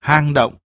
hang động.